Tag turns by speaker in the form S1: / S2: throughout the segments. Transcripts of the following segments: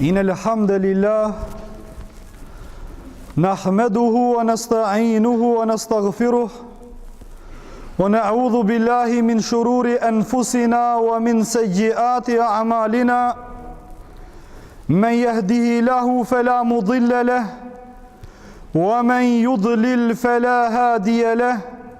S1: إن الحمد لله نحمده ونستعينه ونستغفره ونعوذ بالله من شرور أنفسنا ومن سيئات أعمالنا من يهده له فلا مضل له ومن يضلل فلا هادي له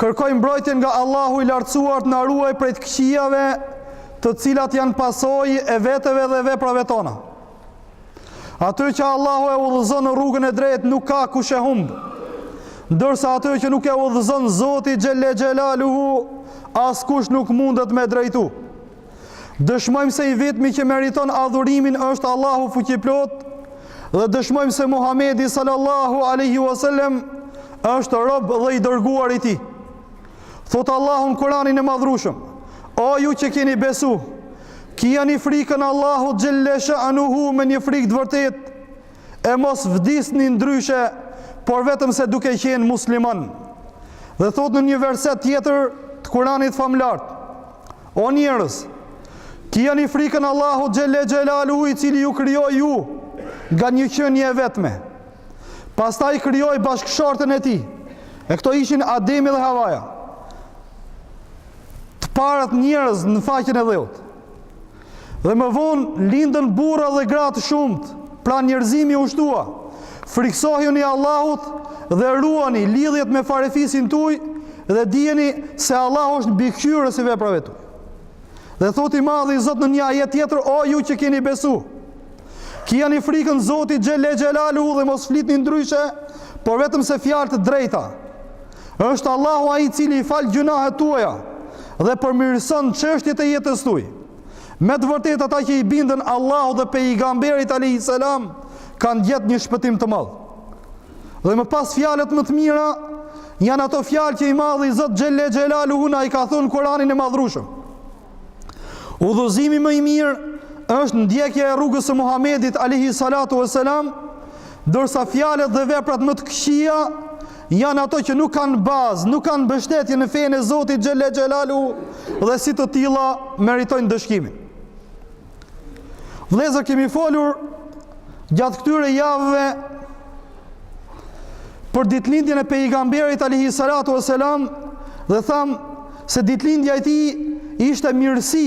S1: Kërkoj mbrojtjen nga Allahu i lartësuar të na ruaj prej të këqijave, të cilat janë pasojë e veteve dhe veprave tona. Atë që Allahu e udhëzon në rrugën e drejtë nuk ka kush e humb. Ndërsa atë që nuk e udhëzon Zoti xhelle xhelaluhu, askush nuk mundet me drejtu. Dëshmojmë se i vetmi që meriton adhurimin është Allahu fuqiplot dhe dëshmojmë se Muhamedi sallallahu alaihi wasallam është rob dhe i dërguar i tij. Thotë Allahu në Kur'anin e Madhrushëm: O ju që keni besu, kijani frikën Allahut xhelle sha'nuhu me një frikë të vërtetë e mos vdisni ndryshe, por vetëm se duke qenë musliman. Dhe thotë në një verset tjetër të Kur'anit famëlartë: O njerëz! Kijani frikën Allahut xhelle xhelaluhu i cili ju krijoi ju nga një qenie e vetme. Pastaj krijoi bashkëshorten e tij. E këto ishin Ademi dhe Havaja. Të parët njerëz në faqen e dheut. Dhe më vonë lindën burra dhe gra të shumtë. Pra njerëzimi u shtua, Frikësohuni Allahut dhe ruani lidhjet me farefisin tuaj dhe dijeni se Allahu është mbikëqyrës i veprave tuaja. Dhe thotë i madhi Zot në një ajet tjetër, o ju që keni besu, kijani frikën Zotit Xhelle Xhelaluhu dhe mos flitni ndryshe, por vetëm se fjalë të drejta. Është Allahu ai i cili i fal gjynahet tuaja dhe përmirëson çështjet e jetës tuaj. Me të vërtetë ata që i bindën Allahut dhe pejgamberit alayhis salam kanë gjetë një shpëtim të madh. Dhe më pas fjalët më të mira janë ato fjalë që i madhi Zot Xhelle Xhelaluhu na i ka thënë në Kur'anin e Madhrushëm. Udhëzimi më i mirë është ndjekja e rrugës së Muhamedit alayhi salatu vesselam, ndërsa fjalët dhe veprat më të këqija Janë ato që nuk kanë bazë, nuk kanë mbështetje në fenë e Zotit Xhelle Xhelalu dhe si të tilla meritojnë ndëshkimin. Vëllezër kemi folur gjatë këtyre javëve për ditëlindjen e pejgamberit alayhi salatu vesselam dhe thamë se ditëlindja e tij ishte mirësi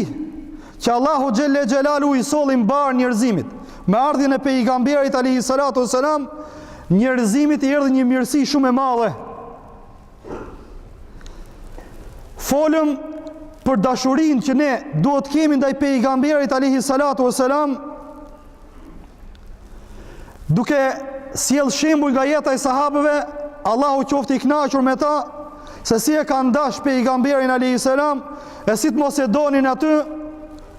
S1: që Allahu Xhelle Xhelalu i solli mbarë njerëzimit me ardhjen e pejgamberit alayhi salatu vesselam Njerëzimit i erdhi një mirësi shumë e madhe. Folëm për dashurinë që ne duhet të kemi ndaj pejgamberit alayhi salatu wasalam duke sjell shembuj nga jeta e sahabëve, Allahu qoftë i kënaqur me ta se si e kanë dash pejgamberin alayhi salam e si të mos e donin atë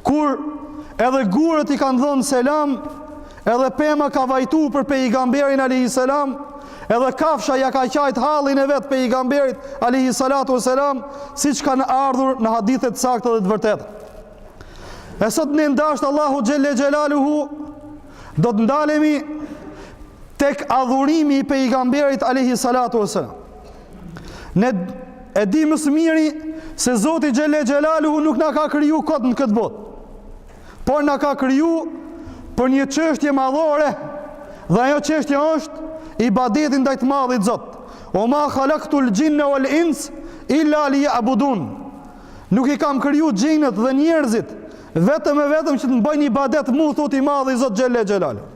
S1: Kur edhe gurët i kanë dhënë selam, edhe pema ka vajtu për pejgamberin alayhi salam, edhe kafsha ia ka qajt hallin e vet pejgamberit alayhi salatu wasalam, siç kanë ardhur në hadithe të sakta dhe të vërteta. E sot në ndasht Allahu xhelle xhelaluhu do të ndalemi tek adhurimi i pejgamberit alayhi salatu wasalam. Ne e dimë më së miri se Zoti Xhelle Xhelaluhu nuk na ka kriju kot në këtë botë. Por na ka kriju për një çështje madhore dhe ajo çështje është ibadeti ndaj të madhit Zot. O ma khalaqtul jinna wal ins illa liya'budun. Nuk i kam kriju xhinët dhe njerëzit vetëm e vetëm që të më bëjnë ibadet mu thot i madhi Zot Xhelle Xhelaluhu.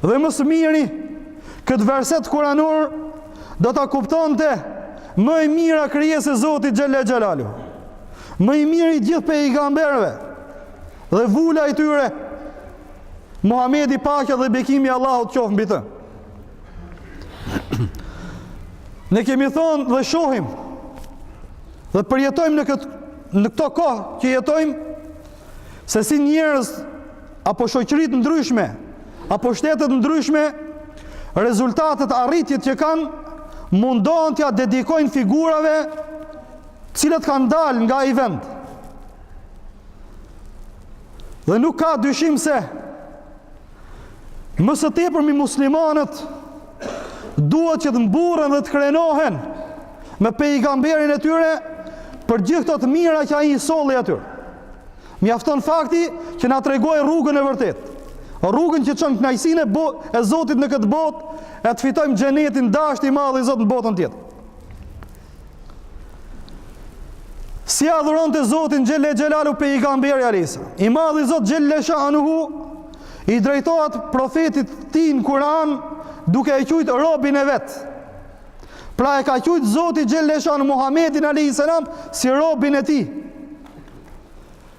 S1: Dhe më së miri, këtë verset kuranor do ta kuptonte më e mira krijesë e Zotit Xhelle Xhelalu. Më i miri i gjithë pejgamberëve dhe vula e tyre Muhamedi paqja dhe bekimi i Allahut qoftë mbi të. Ne kemi thonë dhe shohim dhe përjetojmë në këtë në këto kohë që jetojmë se si njerëz apo shoqëri të ndryshme apo shtete të ndryshme rezultatet arritjet që kanë mundohen t'ia dedikojnë figurave të cilët kanë dalë nga ai vend. Dhe nuk ka dyshim se Më së tepërmi muslimanët duhet që të mburren dhe të krenohen me pejgamberin e tyre për gjithë këto të mira që ai i solli atyre. Mjafton fakti që na tregoi rrugën e vërtetë. Rrugën që çon në kënaqësinë e, e Zotit në këtë botë, e të fitojmë xhenetin dashtë i madhi Zot në botën tjetër. Si adhuronte Zotin Xhelle Xhelalu pejgamberi alejhi selam. I madhi Zot Xhelle Shanuhu i drejtohet profetit tij në Kuran duke e qujt robin e vet. Pra e ka qujt Zoti Xhelle Shanuhu Muhammedin alejhi selam si robin e tij.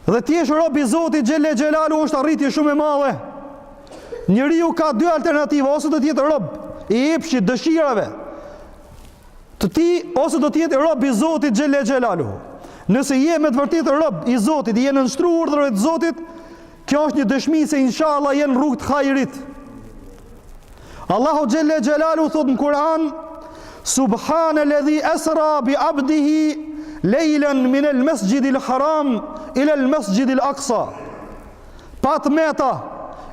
S1: Dhe të jesh rob i Zotit Xhelle Xhelalu është arritje shumë e madhe. Njeriu ka dy alternativa, ose do të jetë rob i epshit dëshirave, Të tij ose do të jetë rob i Zotit xhelle xhelaluhu. Nëse je me të vërtetë rob i Zotit, i je nënshtruar urdhrave të Zotit, kjo është një dëshmi se inshallah je në rrugë të hajrit. Allahu xhelle xhelaluhu thot në Kur'an Subhane ledhi esra bi abdihi lejlen min el mesxhidil haram ila el mesxhidil aksa Pa të meta,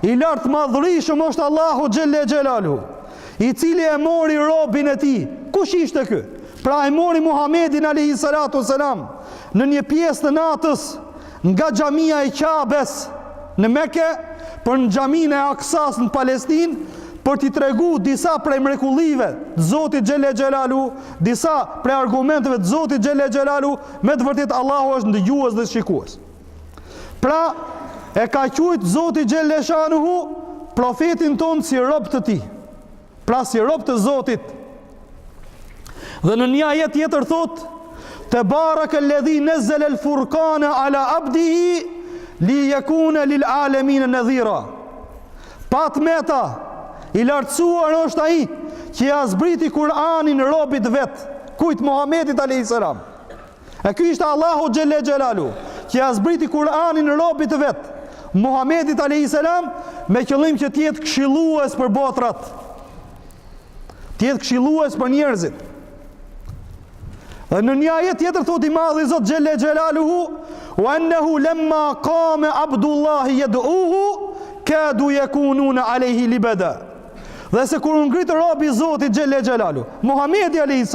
S1: i lartmadhërishëm është Allahu Xhelle Xhelaluhu, i cili e mori robin e tij. Kush ishte ky? Pra e mori Muhammedin alejhi salatu ve selam në një pjesë të natës nga xhamia e Qabes në Mekë për në xhaminë e Aksasë në Palestinë për t'i tregu disa prej mrekullive të Zotit Xhelle Xhelaluhu, disa prej argumenteve të Zotit Xhelle Xhelaluhu, me të vërtetë Allahu është ndëgjues dhe shikues. Pra, e ka qujt Zoti Xhelleshanuhu profetin tonë si rob të tij. Pra, si rob të Zotit. Dhe në një ajet tjetër thotë, tebarekel-ledhi nezzelel furkane ala abdihi, li jekune lil alemine nedhira. Pa të meta, i lartësuar është ai, që ia zbriti Kur'anin robit vet, kujt, Muhammedit a.s. E ky ishte Allahu Xhelle Xhelaluhu, që ia zbriti Kur'anin robit të vet, Muhammedit a.s. me qëllim që të jetë kshilues për botrat, të jetë kshilues për njerëzit. Dhe në një ajet tjetër thotë i madhi Zot Xhelle Xhelaluhu, u ennehu lemma kame Abdullahi jed'uhu, kadu jekunune alejhi libeda. Dhe se kur u ngrit robi i Zotit Xhelle Xhelaluhu, Muhammedi a.s.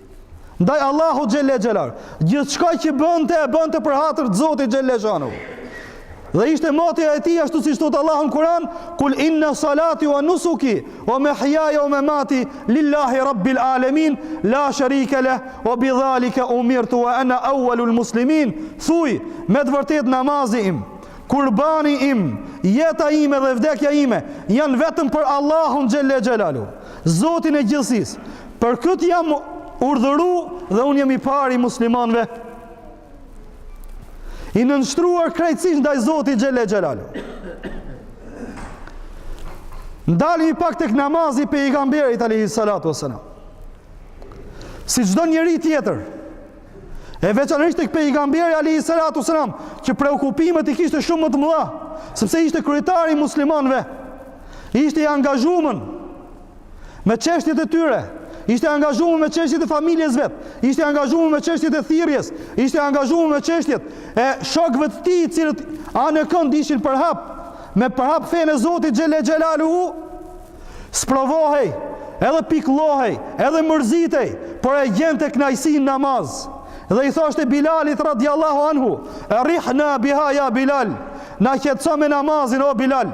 S1: Ndaj Allahut Xhelle Xhelal, gjithçka që bënte, e bënte për hatër të Zotit Xhelle Shanuhu. Dhe ishte motoja e tij, ashtu siç thotë Allahu në Kuran, kul inna salati wa nusuki, wa mehjaja wa memati, lillahi rabbil alemin, la sharike leh, wa bidhalike umirtu, wa ena awalul muslimin, thuj, me të vërtetë namazi im, kurbani im, jeta ime dhe vdekja ime, janë vetëm për Allahun Xhelle Xhelaluhu, Zotin e gjithësisë, Për këtë jam urdhëru dhe unë jam i pari i muslimanve. I nënshtruar krejtësisht ndaj Zotit Xhelle Xhelaluhu. Ndalemi pak tek namazi i pejgamberit alejhi salatu ve selam. Si çdo njeri tjetër, e veçanërisht tek pejgamberi alejhi salatu ve selam, që preokupimet i kishte shumë më të mëdha, sepse ishte kryetari i muslimanve, ishte i angazhumën, me çështjet e tyre, ishte i angazhuar me çështjet e familjes vet, ishte i angazhuar me çështjet e thirrjes, ishte angazhuar me çështjet e shokëve të tij, të cilët anekënd ishin përhap, me përhap fenë e Zotit xhelle xhelaluhu. Sprovohej, edhe pikëllohej, edhe mërzitej, por e gjente kënaqësinë në namaz. Dhe i thoshte Bilalit radiallahu anhu, rihna biha ja Bilal, na qetëso me namazin o Bilal.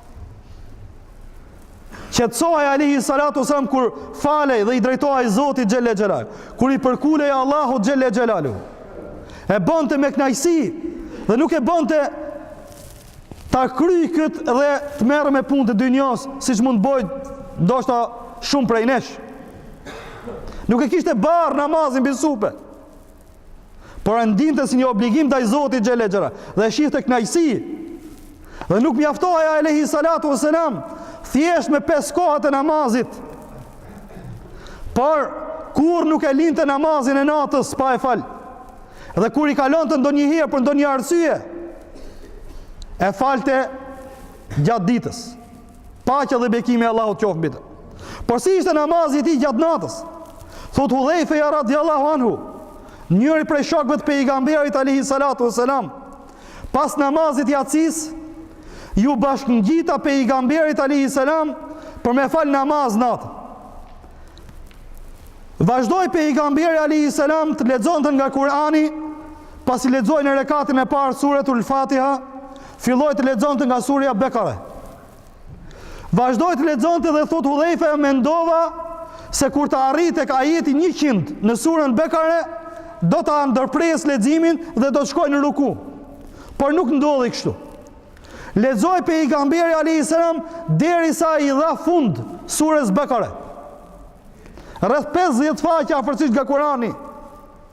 S1: Qetësohaj alejhi salatu selam kur falej dhe i drejtohaj Zotit xhelle xhelaluhu. Kur i përkulej Allahut xhelle xhelaluhu. E bonte me knaqësi dhe nuk e bonte ta kry këtë dhe të merrej me punë të dynjos siç mund t'bojë ndoshta shumë prej nesh. Nuk e kishte barrë namazin mbi supe. Por e ndinte si një obligim ndaj Zotit xhelle xhelal dhe e shihte kënaqësi. Dhe nuk mjaftohej alejhi salatu selam thjesht me pesë kohët e namazit. Por kurrë nuk e linte namazin e natës pa e fal. Dhe kur i kalonte ndonjëherë për ndonjë arsye e falte gjatë ditës. Paqja dhe bekimi i Allahut qoftë mbi të. Por si ishte namazi i tij gjatë natës? Thotë Hudhejfeja radiallahu anhu, njëri prej shokëve të pejgamberit alejhi salatu ue selam, pas namazit jacisë, iu bashkëngjita pejgamberit alejhi selam për me fal namaz natën. Vazdoi pejgamberi alejhi selam të lexonte nga Kurani, pasi lexoi në rekatin e parë suretul Fatiha, Filloi të lexonte nga surja Bekare. Vazhdoi të lexonte dhe thotë Hudhejfeja mendova se kur të arrijë tek ajeti 100 në surën Bekare, do ta ndërpresë leximin dhe do të shkojë në ruku. Por nuk ndodhi kështu. Lexoi pejgamberi alejhi selam derisa i dha fund surës Bekare. Rreth 50 faqe afërsisht nga Kurani.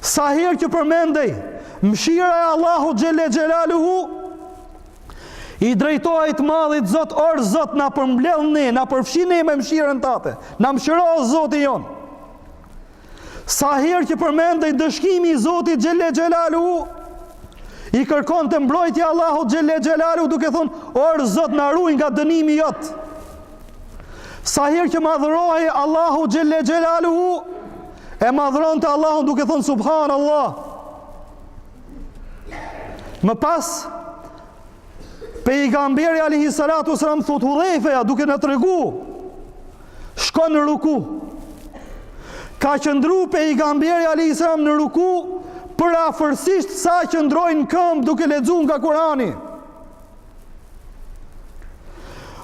S1: Sa herë që përmendej mëshira e Allahut xhelle xhelaluhu i drejtohej të madhit Zot or Zot na përmbledh ne, na përfshin ne me mëshirën tate. Na mëshiro o Zoti jonë. Sa herë që përmendej ndëshkimi i Zotit xhelle xhelaluhu i kërkonte mbrojtje Allahut xhelle xhelaluhu duke thonë or Zot na ruaj nga dënimi jot. Sa herë që madhrohej Allahu xhelle xhelaluhu E madhronte Allahun duke thonë Subhan Allah. Më pas, pejgamberi alejhi salatu selam thotë hudhejfeja duke na tregu, shkoi në ruku. Ka qëndru pejgamberi alejhi selam në ruku, përafërsisht sa qëndroi në këmbë duke lexu nga Kurani.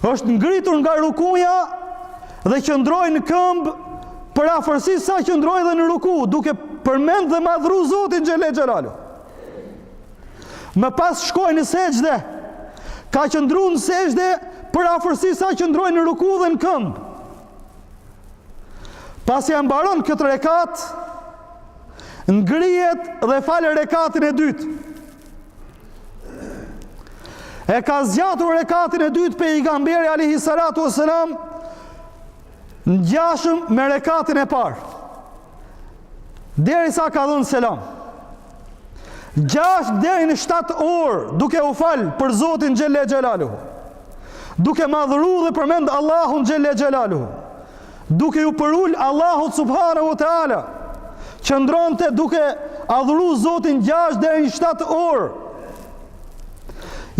S1: është ngritur nga rukuja dhe qëndroi në këmbë përafërsisht sa qëndroi dhe në ruku, duke përmend dhe madhru Zotin xhelle xhelaluhu. Më pas shkoi në sexhde. Ka qëndru në sexhde përafërsisht sa qëndroi në ruku dhe në këmbë. Pasi e mbaron këtë rekat, ngrihet dhe fal rekatin e dytë. E ka zgjatur rekatin e dytë pejgamberi alejhi salatu ue selam ngjashëm me rekatin e parë. Derisa ka dhënë selam. Gjashtë deri në shtatë orë duke u falë për Zotin xhele xhelaluhu. Duke madhuru dhe përmendë Allahun xhele xhelaluhu. Duke iu përul Allahut subhanahu wa taala, qëndronte duke adhuru Zotin 6 deri në 7 orë.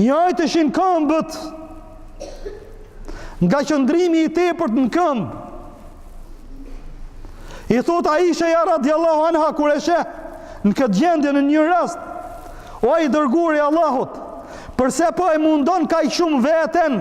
S1: I ënjteshin këmbët nga qëndrimi i tepërt në këmbë. I thotë Aishaja radiallahu anha kur e sheh në këtë gjendje në një rast, o i dërguar i Allahut, përse po e mundon kaq shumë veten?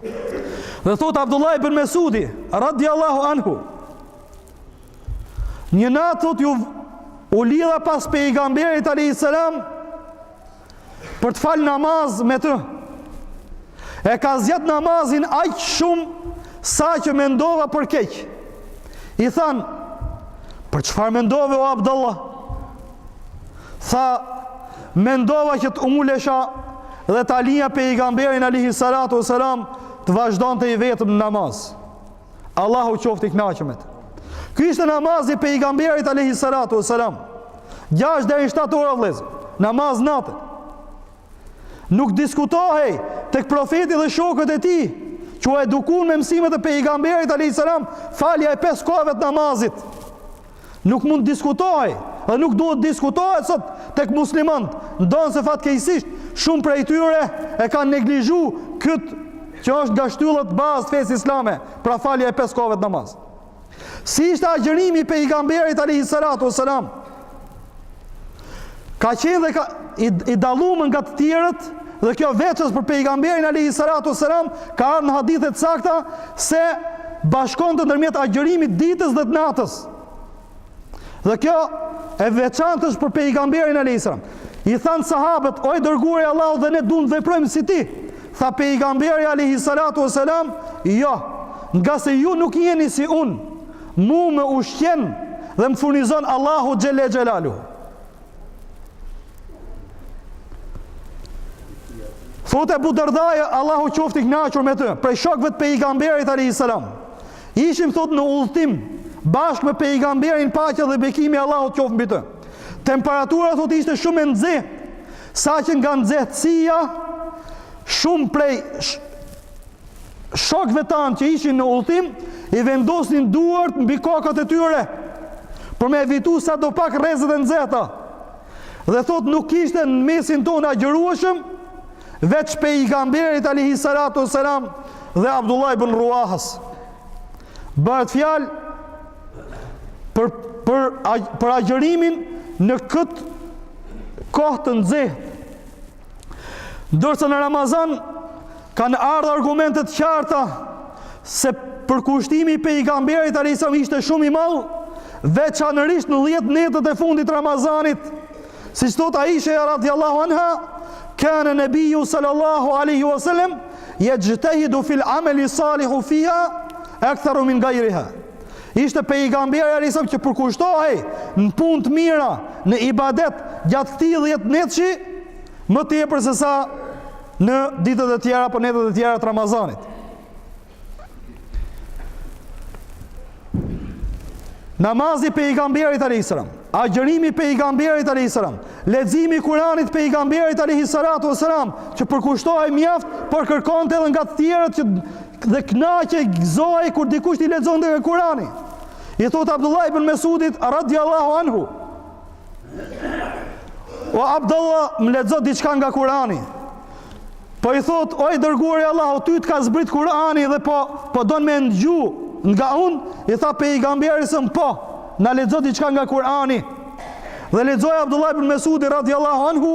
S1: Dhe thotë Abdullah ibn Mesudi, radiallahu anhu, një natë thotë ju u lidha pas pejgamberit a.s. për të falë namaz me të. E ka zgjatë namazin aq shumë saqë mendova për keq. I thanë, për çfarë mendove o Abdullah? Tha, mendova që të ulesha dhe ta lija pejgamberin alejhi salatu ue selam të vazhdonte i vetëm në namaz. Allahu qoftë i knaqë me të. Ky ishte namazi i pejgamberit alejhi salatu ue selam. Gjashtë deri në shtatë orë vëllezër, namaz nate. Nuk diskutohej tek profeti dhe shokët e tij, që u edukun me mësimet e pejgamberit alejhi salam, falja e pesë kohëve të namazit. Nuk mund të diskutohej, dhe nuk duhet diskutohet sot tek muslimanët, ndonëse fatkeqësisht shumë prej tyre e kanë neglizhu këtë që është nga shtyllat bazë të fesë islame, pra falja e pesë kohëve të namazit. Si ishte agjërimi i pejgamberit alayhi salatu wasalam? Ka qenë dhe ka i, i dalluar nga të tjerët dhe kjo veç është për pejgamberin alayhi salatu selam ka ardhur në hadithe të sakta se bashkonte ndërmjet agjërimit të ditës dhe të natës. Dhe kjo e veçantë është për pejgamberin alayhi salam. I thanë sahabët, o i dërguari i Allahut dhe ne duam të veprojmë si ti. Tha pejgamberi alayhi salatu selam, jo, nga se ju nuk jeni si unë. Mu më ushqen dhe më furnizon Allahu xhelle xhelaluhu. Thotë Abu Dardai, Allahu qoftë i kënaqur me të, prej shokëve të pejgamberit alayhis salam. Ishim thotë në udhëtim bashkë me pejgamberin paqja dhe bekimi i Allahut qoftë mbi të. Temperatura thotë ishte shumë e nxehtë, saqë nga nxehtësia shumë prej shokëve tanë që ishin në udhëtim, i vendosnin duart mbi kokat e tyre për me evitu sado pak rrezet e nxehta. Dhe thot nuk kishte në mesin tonë agjërueshëm veç pejgamberit alayhi salatu wasalam dhe Abdullah ibn Ruahas. Bëhet fjalë për për për agjërimin në këtë kohë të nxehtë Ndërse në Ramazan kanë ardhur argumente të qarta se përkushtimi i pejgamberit alayhi salam ishte shumë i madh, veçanërisht në 10 netët e fundit të Ramazanit. Siç thot Aisheja radhiyallahu anha, kana nebiu sallallahu alaihi wasallam yajtahidu fil amali salihu fiha aktharu min ghayriha. Ishte pejgamberi alayhi salam që përkushtohej në punë të mira, në ibadet, gjatë këtij dhjetënetëshi, më tepër sesa në ditët e tjera, apo netët e tjera të Ramazanit. Namazi i pejgamberit alayhi salam, Agjërimi i pejgamberit alayhi salam, leximi i Kuranit pejgamberit alayhi salatu wasalam, që përkushtohej mjaft, por kërkonte edhe nga të tjerët që dhe kënaqej, gëzohej kur dikush t'i lexonte nga Kurani. I thot Abdullah ibn Mesudit radiallahu anhu. O Abdullah, më lexo diçka nga Kurani. Po i thot, o i dërguari i Allahut, ty të ka zbrit Kur'ani dhe po po don me ndëgju nga un, i tha pejgamberi alayhi salam po, na lexo diçka nga Kur'ani. Dhe lexoi Abdullah ibn Mesudi radhiyallahu anhu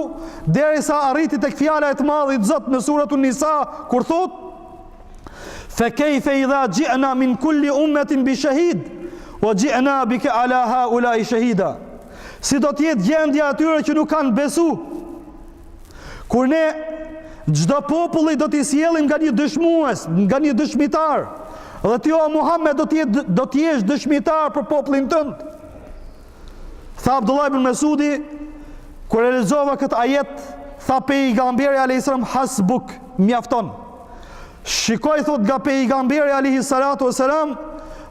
S1: derisa arriti tek fjala e të madhit Zot në suratun Nisa kur thot Fe kejfe idha gjina min kulli umetin bi shahid ue gjina bike ala haulai shahida si do t'jetë gjendja e atyre që nuk kanë besu Kur ne çdo populli do t'i sjellim nga një dëshmues, nga një dëshmitar, dhe ti o Muhammed do të jetë do të jesh dëshmitar për popullin tënd. Tha Abdullah ibn Mesudi, kur e lexova këtë ajet, tha pejgamberi alayhis salam hasbuk, mjafton. Shikoj thot nga pejgamberi alayhi salatu wasalam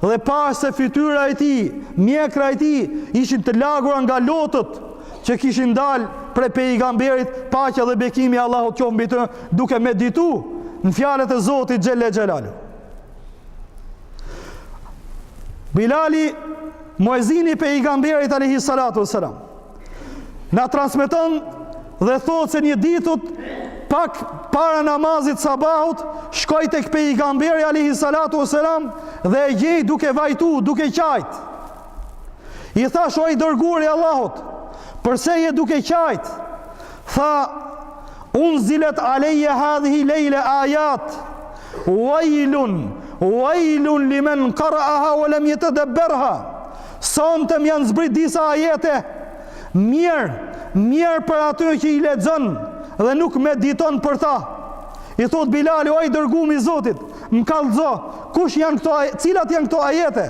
S1: dhe pashë se fytyra e tij, mjekra e tij, ishin të lagura nga lotët që kishin dal prej pejgamberit paqja dhe bekimi i Allahut qoftë mbi të duke meditu në fjalët e Zotit xhelle xhelaluhu. Bilali, muezini i pejgamberit alayhi salatu wasalam, Na transmeton dhe thotë se një ditut pak para namazit sabahut shkoj tek pejgamberi alayhi salatu wasalam dhe e gjej duke vajtu, duke qajt i thash o i dërguari i Allahut përse je duke qajt Tha, unzilet alejje hadhihi lejle ajat, uajlun, uajlun li men karaaha ue lem jetedebberha, sonte m'janë zbrit disa ajete, mjerë, mjerë për atë që i lexon dhe nuk mediton për ta. I thot Bilali, o i dërgumi i Zotit, më kallëzo, kush janë këto, cilat janë këto ajete?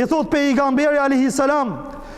S1: I thot pejgamberi a.s.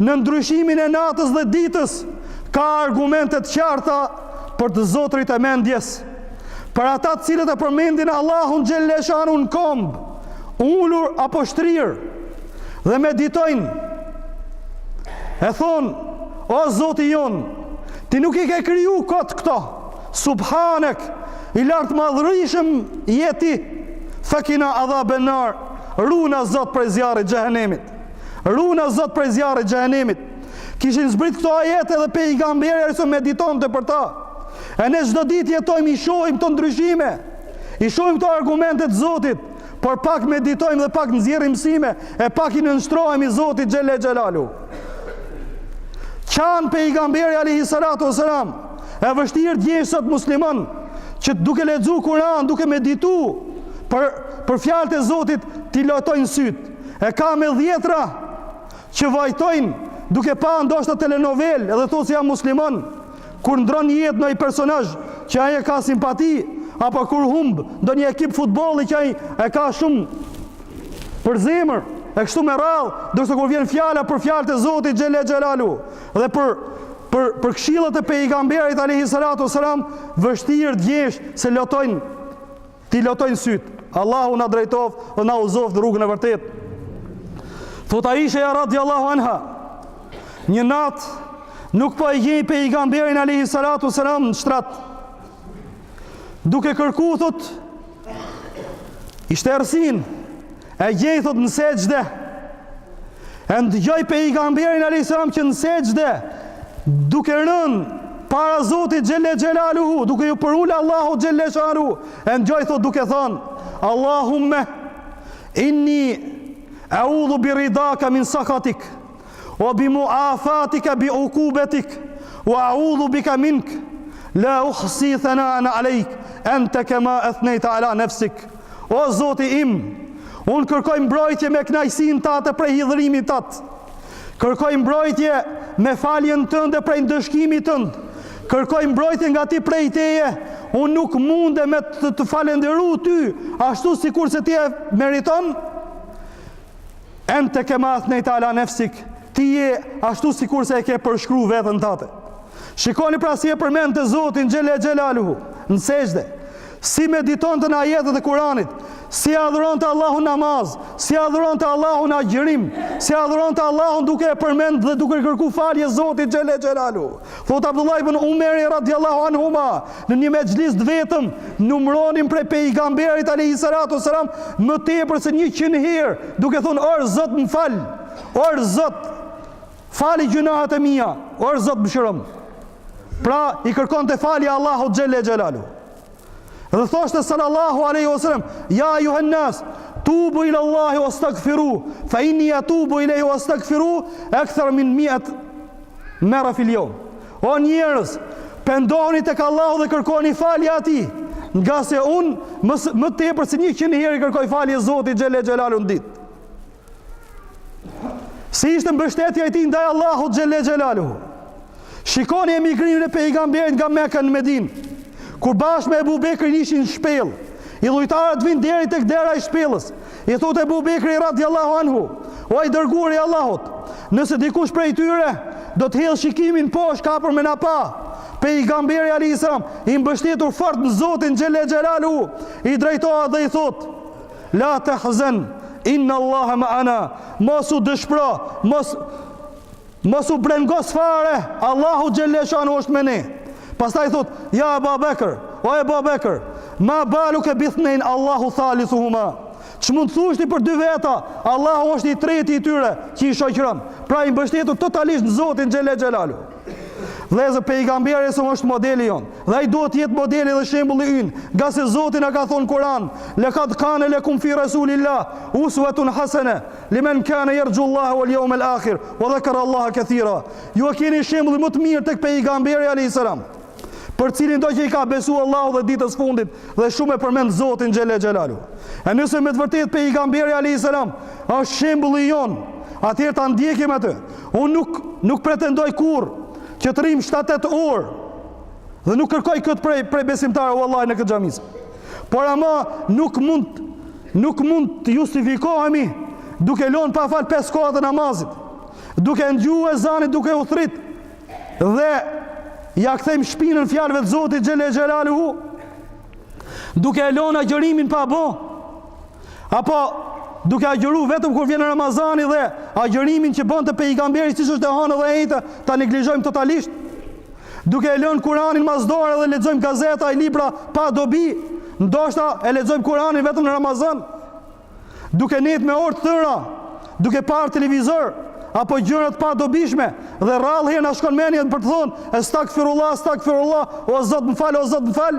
S1: në ndryshimin e natës dhe ditës, ka argumente të qarta për të zotërit e mendjes. Për ata të cilët e përmendin Allahun xhelle shanuhu në komb, ulur apo shtrirë dhe meditojnë. E thon, o Zoti jon, ti nuk i ke kriju kot këto. Subhanek, i lartmadhërishëm je ti, fakina adhaben nar, runa Zot prej zjarrit xhehenemit. Runa Zot prej zjarrit xhehenemit. Kishin zbrit këto ajete dhe pejgamberi a.s. meditonte për ta. E ne çdo ditë jetojmë i shohim këto ndryshime. I shohim këto argumente të Zotit, por pak meditojmë dhe pak nxjerrim mësime, e pak i nënshtrohemi Zotit xhelle xhelalu. Qan pejgamberi alayhi salatu wasalam, e vështirë t'gjesh sot musliman që duke lexu Kur'an, duke meditu për për fjalët e Zotit, t'i lotojnë sytë. E ka me dhjetra që vajtojnë duke pa ndoshta telenovelë edhe thotë se jam musliman, kur ndrron jetë ndonjë personazh që ai e ka simpati, apo kur humb ndonjë ekip futbolli që ai e ka shumë për zemër, e kështu me radhë, ndërsa kur vjen fjala për fjalët e Zotit xhelle xhelalu, dhe për për për këshillat e pejgamberit alayhi salatu sallam vështirë t'gjesh se lotojnë T'i lotojnë sytë. Allahu na drejtoftë dhe na udhëzoftë në rrugën e vërtetë. Thot Aisheja radiallahu anha, një natë nuk po e gjej pejgamberin alejhi salatu selam në shtrat. Duke kërku, thot, ishte errësinë, E gjej thot në sexhde. E ndëgjoj pejgamberin alejhi selam që në sexhde duke rënë para Zotit xhelle xhelaluhu, duke ju përul Allahut xhelle shanuhu, e ndëgjoj thot duke thonë, Allahumme, inni eudhu biridaka min sakhatik, Ue bi muafatika bi ukubetik, ue eudhu bika mink, la uhsi thenaen alejk, ente kema ethnejta ala nefsik. O zoti im, unë kërkoj mbrojtje me kënaqësinë tate prej hidhërimit tat, kërkoj mbrojtje me faljen tënde prej ndëshkimit tënd, kërkoj mbrojtje nga ti prej teje, unë nuk munde me të, të falenderu ty, ashtu sikurse ti e meriton, Ente kema ethnejte ala nefsik, ti je ashtu sikurse e ke përshkru veten tate. Shikoni pra si e përmendte Zotin xhele xhelaluhu, në sexhde, si meditonte në ajetet e Kuranit, si e adhuronte Allahun në namaz, si adhuronte Allahun në agjërim, si adhuronte Allahun duke e përmend dhe duke kërku falje Zotit xhele xhelaluhu. Thotë Abdullah ibn Umeri radiallahu anhuma, Në një mexhlis të vetëm numëronim prej Pejgamberit alejhi salatu ves selam më tepër se njëqind herë, duke thonë or Zot më fal, or Zot fali gjynahet e mia, or Zot mëshirom. Pra i kërkonte falje Allahut xhelle xhelaluhu. Dhe thoshte sallallahu alaihi wasallam, ja ejjuhennas, tubu ila Allahi wastaghfiru, fa inni atubu ilayhi wastaghfiru akthar min 100 Merra fil jeum. O njerëz, pendohuni tek Allahu dhe kërkoni falje atij, ngase unë më, më tepër se njëqind herë i kërkoj falje Zotit Xhelle Xhelaluhu në ditë. Si ishte mbështetja e tij ndaj Allahut Xhelle Xhelaluhu. Shikoni emigrimin e pejgamberit nga Mekka në Medinë, kur bashkë me Ebu Bekrin ishin në shpellë, idhujtarët vijnë deri tek dera e shpellës, I thotë Ebu Bekri radijallahu anhu, O i dërguari i Allahut, nëse dikush prej tyre do të hedhë shikimin poshtë ka për me na pa, Pejgamberi alaihi selam, i mbështetur fort në Zotin xhelle xhelaluhu, i drejtohet dhe i thotë, La tahzan, inna Allaha ma'ana, mos u dëshpëro, mos Mos u brengos fare, Allahu xhelle shanu është me ne. Pastaj thotë, ja Aba Bekër, o Ebu Bekër, ma baluke bithnein Allahu thalithuhuma. Ç'mund të thush ti për dy veta, Allahu është i treti i tyre që i shoqëron. Pra i mbështetur totalisht në Zotin xhelle xhelalu. Vllezër, pejgamberi a.s. është modeli jonë. Dhe ai duhet të jetë modeli dhe shembulli ynë. Ngase Zoti na ka thonë në Kur'an, "Laqad kana lakum fi rasulillah uswatun hasana." Limen kane jërgju Allahe wal jaume al akhir, wa dhekara Allahe kethira. Ju e keni shembullin më të mirë tek pejgamberi alayhis salam, për cilindo që i ka besu Allahut dhe ditës së fundit dhe shumë e përmend Zotin xhelle xhelalu. E nëse me të vërtetë pejgamberi alayhis salam është shembulli jonë, atëherë ta ndjekim atë. Unë nuk nuk pretendoj kurrë që të rrimë 7-8 orë dhe nuk kërkoj këtë prej prej besimtarëve vallahi në këtë xhami. Por ama nuk mund nuk mund të justifikohemi duke lonë pa falë pesë kohët e namazit, duke ndëgju ezanin, duke u thrit dhe ia kthejmë shpinën fjalëve të Zotit xhele xhelaluhu, duke e lonë agjërimin pa bo, Apo duke agjëru vetëm kur vjen Ramazani dhe agjërimin që bënte pejgamberi siç është e hënë dhe e enjte, ta neglizhojmë totalisht. Duke e lënë Kur'anin mas dore dhe lexojmë gazeta e libra pa dobi, ndoshta e lexojmë Kur'anin vetëm në Ramazan. Duke nejt me orë të tëra, duke parë televizor apo gjëra të padobishme dhe rrallë herë na shkon mendja për të thonë estagfirullah, estagfirullah, o Zot më fal, o Zot më fal.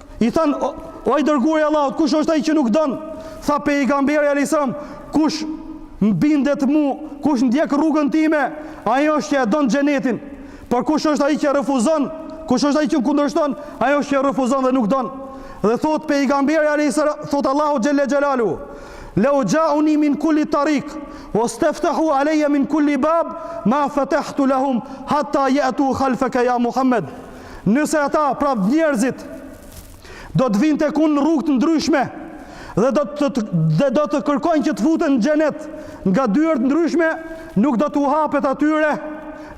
S1: I than, o, o i dërguari i Allahut, kush është ai që nuk don? Tha pejgamberi alejhi selam, kush m'bindet mu, kush ndjek rrugën time, ai është që e don xhenetin. Por kush është ai që refuzon? Kush është ai që kundërshton? Ai është që refuzon dhe nuk don. Dhe thot pejgamberi alejhi selam, thot Allahu xhelle xhelalu, "Lau ja'uni min kulli tariq, wastaftahu alayya min kulli bab, ma fatahtu lahum hatta ya'tu khalfaka ya Muhammad." Nëse ata, pra njerëzit, do të vinë tek unë në rrugë të ndryshme dhe do të dhe do të kërkojnë që të futen në xhenet nga dyer të ndryshme, nuk do t'u hapet atyre,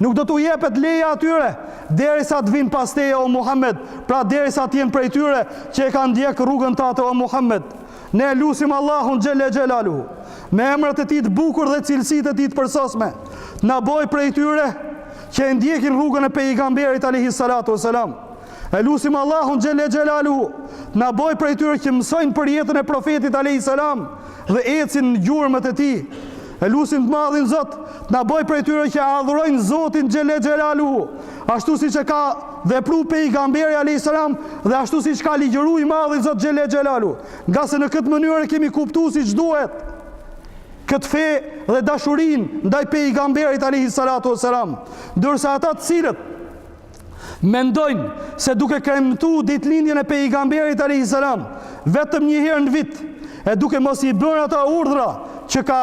S1: nuk do t'u jepet leja atyre, derisa të vinë pas teje o Muhammed, pra derisa të jenë prej tyre që e kanë ndjek rrugën tate o Muhammed. Ne e lusim Allahun xhelle xhelalu me emrat e tij të bukur dhe cilësitë e tij të përsosme, të na boj prej tyre që e ndjekin rrugën e pejgamberit alayhi salatu wasalam. E lusim Allahun xhelle xhelalu, të na boj prej tyre që mësojnë për jetën e profetit alayhi salam dhe ecin në gjurmët e tij. E lusim të madhin Zot, të na boj prej tyre që e adhurojnë Zotin xhelle xhelalu, ashtu siç e ka vepru pejgamberi alayhi salam dhe ashtu siç ka ligjëru i madhi Zot xhelle xhelalu. Ngase në këtë mënyrë e kemi kuptu siç duhet. këtë fe dhe dashurinë ndaj Pejgamberit alejhi salatu vesselam, ndërsa ata të cilët mendojnë se duke kremtu ditëlindjen e Pejgamberit alejhi salam vetëm një herë në vit e duke mos i bërë ata urdhra që ka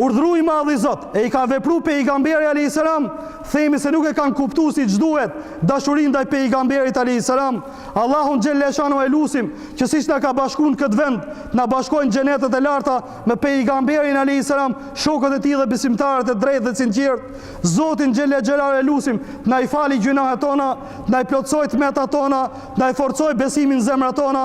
S1: urdhru i madhi Zot e i ka vepru Pejgamberi alejhi salam, themi se nuk e kanë kuptu siç duhet dashurinë ndaj Pejgamberit alejhi salam, Allahun xhelle shanu e lusim që siç na ka bashku në këtë vend, të na bashkoj në xhenetet e larta me pejgamberin alayhis salam, shokët e tij dhe besimtarët e drejtë dhe të sinqertë. Zotin xhelle xhelal e lusim të na i fali gjynahet tona, të na i plotësojë të metat tona, të na i forcojë besimin në zemrat tona.